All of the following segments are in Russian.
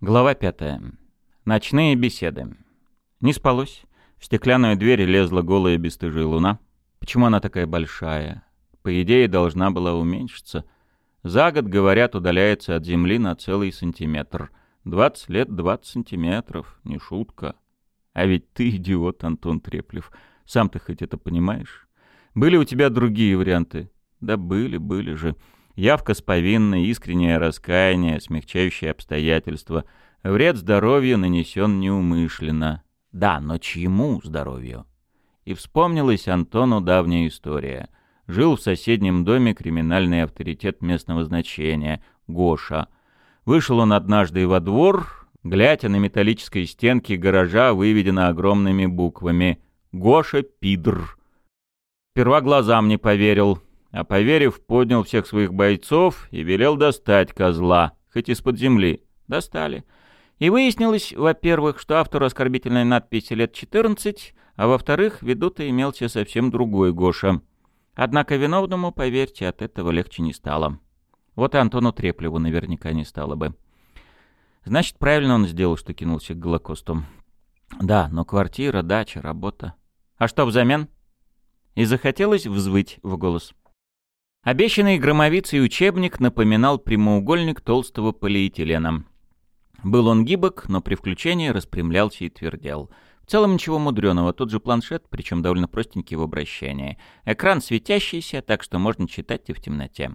Глава пятая. Ночные беседы. Не спалось. В стеклянную дверь лезла голая бесстыжая луна. Почему она такая большая? По идее, должна была уменьшиться. За год, говорят, удаляется от Земли на целый сантиметр. Двадцать лет — двадцать сантиметров. Не шутка. А ведь ты идиот, Антон Треплев. Сам ты хоть это понимаешь? Были у тебя другие варианты? Да были, были же. Явка с повинной, искреннее раскаяние, смягчающие обстоятельства. Вред здоровью нанесен неумышленно. Да, но чьему здоровью? И вспомнилась Антону давняя история. Жил в соседнем доме криминальный авторитет местного значения — Гоша. Вышел он однажды во двор, глядя на металлической стенке гаража выведено огромными буквами «Гоша Пидр». Сперва глазам не поверил — а поверив, поднял всех своих бойцов и велел достать козла, хоть из-под земли. Достали. И выяснилось, во-первых, что автору оскорбительной надписи лет 14, а во-вторых, веду-то имелся совсем другой Гоша. Однако виновному, поверьте, от этого легче не стало. Вот и Антону Треплеву наверняка не стало бы. Значит, правильно он сделал, что кинулся к Голокосту. Да, но квартира, дача, работа. А что взамен? И захотелось взвыть в голос. Обещанный громовицей учебник напоминал прямоугольник толстого полиэтилена. Был он гибок, но при включении распрямлялся и твердел. В целом ничего мудреного, тот же планшет, причем довольно простенький в обращении. Экран светящийся, так что можно читать и в темноте.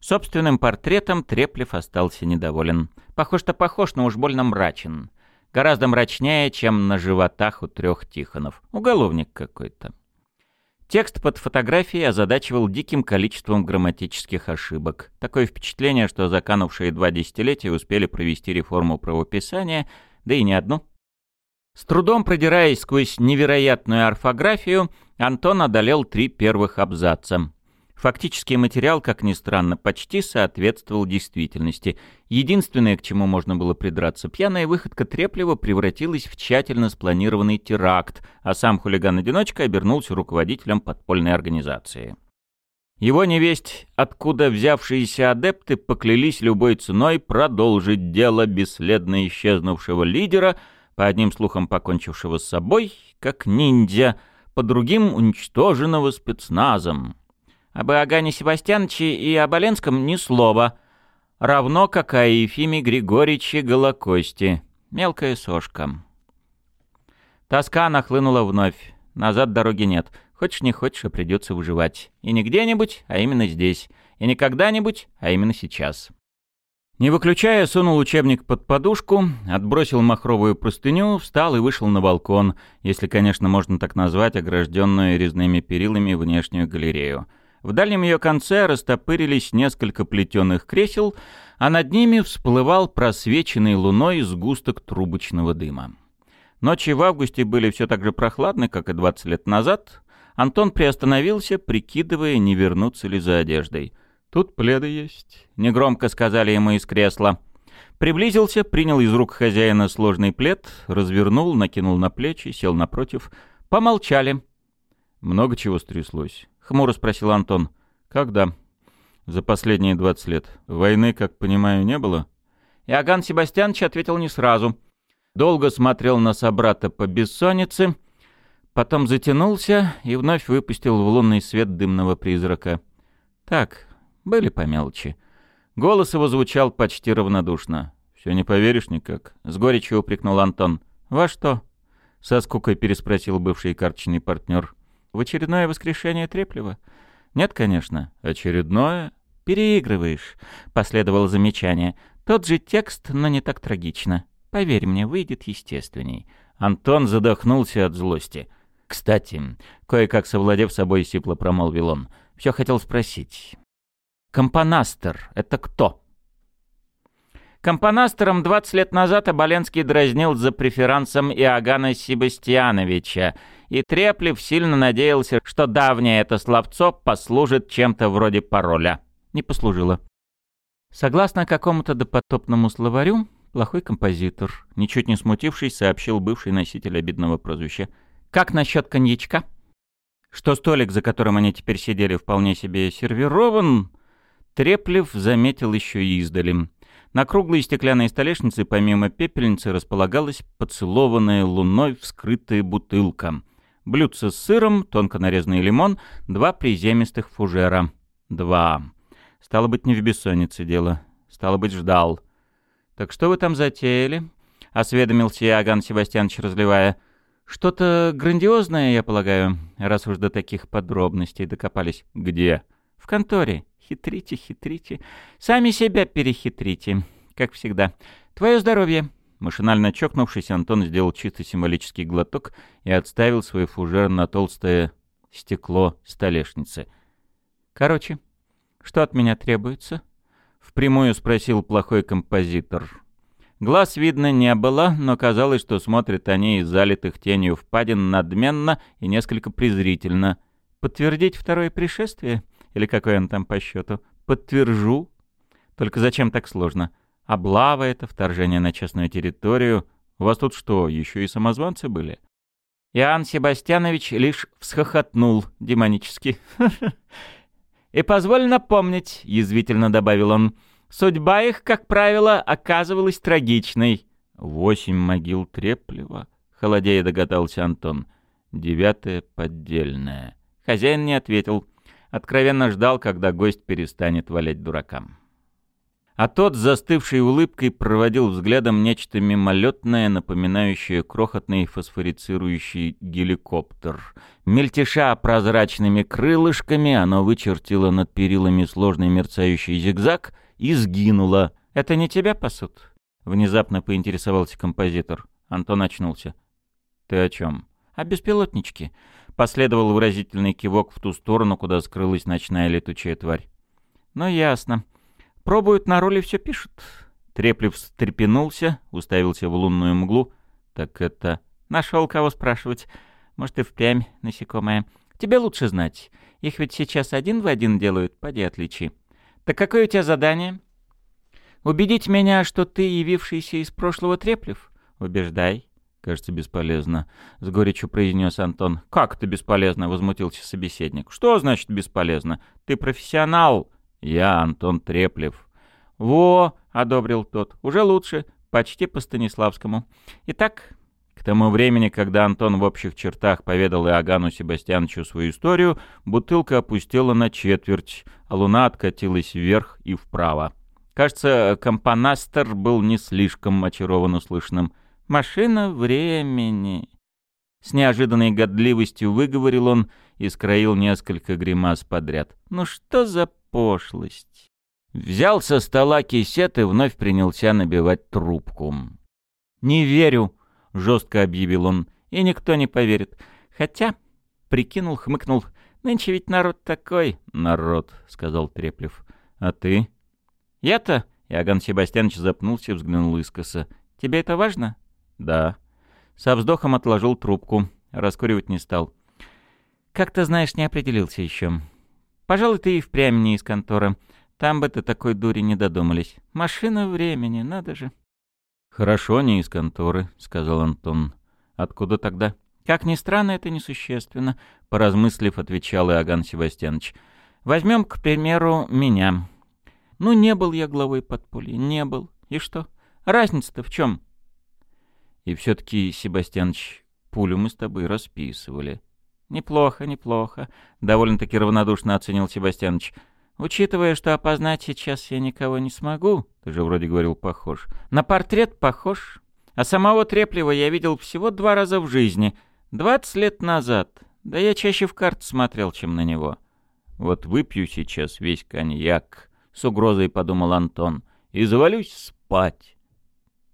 Собственным портретом Треплев остался недоволен. Похож-то похож, но уж больно мрачен. Гораздо мрачнее, чем на животах у трех Тихонов. Уголовник какой-то. Текст под фотографией озадачивал диким количеством грамматических ошибок. Такое впечатление, что заканувшие два десятилетия успели провести реформу правописания, да и не одну. С трудом продираясь сквозь невероятную орфографию, Антон одолел три первых абзаца. Фактический материал, как ни странно, почти соответствовал действительности. Единственное, к чему можно было придраться, пьяная выходка Треплева превратилась в тщательно спланированный теракт, а сам хулиган-одиночка обернулся руководителем подпольной организации. Его невесть, откуда взявшиеся адепты поклялись любой ценой продолжить дело бесследно исчезнувшего лидера, по одним слухам покончившего с собой, как ниндзя, по другим уничтоженного спецназом. Об Иоганне Себастьяновиче и об Оленском ни слова. Равно как о Ефиме Григорьевиче Голокосте. Мелкая сошка. Тоска нахлынула вновь. Назад дороги нет. Хочешь не хочешь, а придется выживать. И не где-нибудь, а именно здесь. И не когда-нибудь, а именно сейчас. Не выключая, сунул учебник под подушку, отбросил махровую простыню, встал и вышел на балкон, если, конечно, можно так назвать огражденную резными перилами внешнюю галерею. В дальнем ее конце растопырились несколько плетеных кресел, а над ними всплывал просвеченный луной сгусток трубочного дыма. Ночи в августе были все так же прохладны, как и 20 лет назад. Антон приостановился, прикидывая, не вернуться ли за одеждой. «Тут пледы есть», — негромко сказали ему из кресла. Приблизился, принял из рук хозяина сложный плед, развернул, накинул на плечи, сел напротив. Помолчали. Много чего стряслось. Хмуро спросил Антон. «Когда?» «За последние двадцать лет. Войны, как понимаю, не было?» Иоганн Себастьянович ответил не сразу. Долго смотрел на собрата по бессоннице, потом затянулся и вновь выпустил в лунный свет дымного призрака. «Так, были по мелочи». Голос его звучал почти равнодушно. «Все не поверишь никак?» — с горечью упрекнул Антон. «Во что?» — со скукой переспросил бывший карточный партнер. В очередное воскрешение Треплева? Нет, конечно. Очередное? Переигрываешь, последовало замечание. Тот же текст, но не так трагично. Поверь мне, выйдет естественней. Антон задохнулся от злости. Кстати, кое-как совладев собой, сипло промолвил он. Все хотел спросить. Компонастер — это кто? Компонастером 20 лет назад Оболенский дразнил за преферансом Иоганна Себастьяновича — и Треплев сильно надеялся, что давнее это словцо послужит чем-то вроде пароля. Не послужило. Согласно какому-то допотопному словарю, плохой композитор, ничуть не смутившись, сообщил бывший носитель обидного прозвища. «Как насчет коньячка?» Что столик, за которым они теперь сидели, вполне себе сервирован, Треплев заметил еще и издали. На круглой стеклянной столешнице помимо пепельницы располагалась поцелованная луной вскрытая бутылка. Блюдце с сыром, тонко нарезанный лимон, два приземистых фужера. Два. Стало быть, не в бессоннице дело. Стало быть, ждал. «Так что вы там затеяли?» — осведомился Иоганн Себастьянович, разливая. «Что-то грандиозное, я полагаю, раз уж до таких подробностей докопались». «Где?» «В конторе. Хитрите, хитрите. Сами себя перехитрите, как всегда. Твое здоровье!» Машинально чокнувшись, Антон сделал чисто символический глоток и отставил свой фужер на толстое стекло столешницы. «Короче, что от меня требуется?» — впрямую спросил плохой композитор. Глаз видно не было, но казалось, что смотрят они из залитых тенью впадин надменно и несколько презрительно. «Подтвердить второе пришествие?» Или какой он там по счету? Подтвержу. Только зачем так сложно? Облава это, вторжение на частную территорию. У вас тут что, еще и самозванцы были? Иоанн Себастьянович лишь всхохотнул демонически. «И позволь напомнить», — язвительно добавил он, — «судьба их, как правило, оказывалась трагичной». «Восемь могил Треплева», — холодея догадался Антон. «Девятая поддельная». Хозяин не ответил откровенно ждал, когда гость перестанет валять дуракам. А тот застывшей улыбкой проводил взглядом нечто мимолетное, напоминающее крохотный фосфорицирующий геликоптер. Мельтеша прозрачными крылышками, оно вычертило над перилами сложный мерцающий зигзаг и сгинуло. «Это не тебя пасут?» — внезапно поинтересовался композитор. Антон очнулся. «Ты о чем?» «О беспилотничке. Последовал выразительный кивок в ту сторону, куда скрылась ночная летучая тварь. «Ну, ясно. Пробуют на роли все пишут». Треплев встрепенулся, уставился в лунную мглу. «Так это...» «Нашел кого спрашивать. Может, и впрямь насекомое. Тебе лучше знать. Их ведь сейчас один в один делают, поди отличи. Так какое у тебя задание?» «Убедить меня, что ты явившийся из прошлого Треплев?» «Убеждай. «Кажется, бесполезно», — с горечью произнес Антон. «Как это бесполезно?» — возмутился собеседник. «Что значит бесполезно? Ты профессионал!» «Я Антон Треплев». «Во!» — одобрил тот. «Уже лучше. Почти по Станиславскому. Итак, к тому времени, когда Антон в общих чертах поведал Иоганну Себастьяновичу свою историю, бутылка опустела на четверть, а луна откатилась вверх и вправо. Кажется, компонастер был не слишком очарован услышанным. Машина времени. С неожиданной годливостью выговорил он и скроил несколько гримас подряд. Ну что за пошлость? Взял со стола кисет и вновь принялся набивать трубку. «Не верю», — жестко объявил он, — «и никто не поверит. Хотя...» — прикинул, хмыкнул. «Нынче ведь народ такой». «Народ», — сказал Треплев. «А ты?» «Я-то...» — Иоганн Себастьянович запнулся и взглянул искоса. «Тебе это важно?» «Да». Со вздохом отложил трубку. Раскуривать не стал. «Как ты знаешь, не определился еще. Пожалуй, ты и впрямь не из конторы. Там бы ты такой дури не додумались. Машина времени, надо же». «Хорошо, не из конторы», — сказал Антон. «Откуда тогда?» «Как ни странно, это несущественно», — поразмыслив, отвечал Иоганн Севастьянович. «Возьмем, к примеру, меня. Ну, не был я главой подполья, не был. И что? Разница-то в чем? И все-таки, Себастьяныч, пулю мы с тобой расписывали. Неплохо, неплохо, довольно-таки равнодушно оценил Себастьяныч. Учитывая, что опознать сейчас я никого не смогу, ты же вроде говорил похож. На портрет похож. А самого Треплева я видел всего два раза в жизни. Двадцать лет назад. Да я чаще в карты смотрел, чем на него. Вот выпью сейчас весь коньяк, с угрозой подумал Антон, и завалюсь спать.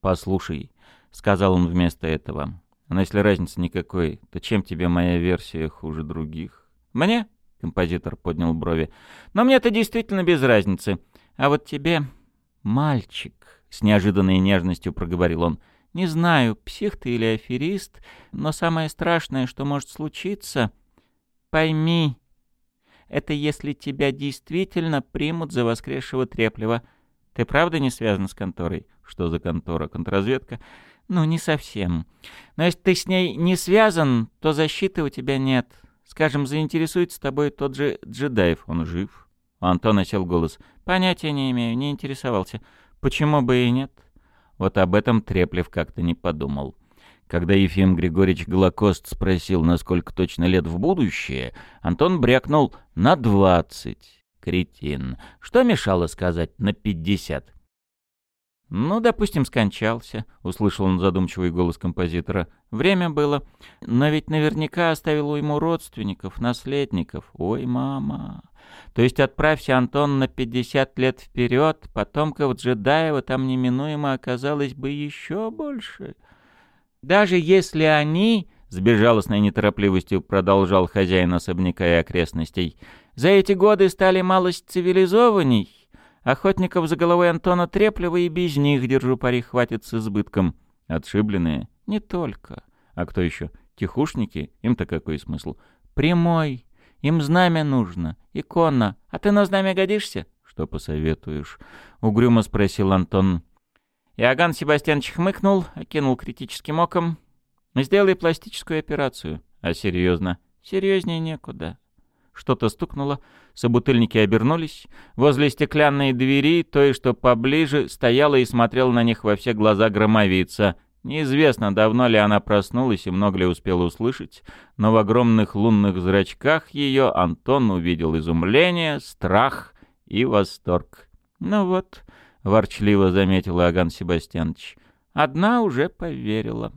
Послушай, сказал он вместо этого. Но если разницы никакой, то чем тебе моя версия хуже других? Мне? Композитор поднял брови. Но мне-то действительно без разницы. А вот тебе, мальчик, с неожиданной нежностью проговорил он. Не знаю, псих ты или аферист, но самое страшное, что может случиться, пойми, это если тебя действительно примут за воскресшего Треплева. Ты правда не связан с конторой? Что за контора? Контрразведка? «Ну, не совсем. Но если ты с ней не связан, то защиты у тебя нет. Скажем, заинтересуется тобой тот же Джедаев. Он жив?» У Антона сел голос. «Понятия не имею, не интересовался. Почему бы и нет? Вот об этом Треплев как-то не подумал. Когда Ефим Григорьевич Голокост спросил, насколько точно лет в будущее, Антон брякнул «на двадцать». Кретин. Что мешало сказать «на пятьдесят»? «Ну, допустим, скончался», — услышал он задумчивый голос композитора. «Время было. Но ведь наверняка оставил ему родственников, наследников. Ой, мама. То есть отправься, Антон, на пятьдесят лет вперед, потомков Джедаева там неминуемо оказалось бы еще больше. Даже если они, — с безжалостной неторопливостью продолжал хозяин особняка и окрестностей, — за эти годы стали малость цивилизованней, Охотников за головой Антона Треплева и без них, держу пари, хватит с избытком. Отшибленные? Не только. А кто еще? Тихушники? Им-то какой смысл? Прямой. Им знамя нужно. Икона. А ты на знамя годишься? Что посоветуешь? Угрюмо спросил Антон. Иоганн Себастьянович хмыкнул, окинул критическим оком. Сделай пластическую операцию. А серьезно? Серьезнее некуда. Что-то стукнуло, собутыльники обернулись. Возле стеклянной двери, той, что поближе, стояла и смотрела на них во все глаза громовица. Неизвестно, давно ли она проснулась и много ли успела услышать, но в огромных лунных зрачках ее Антон увидел изумление, страх и восторг. «Ну вот», — ворчливо заметил Аган Себастьянович, — «одна уже поверила».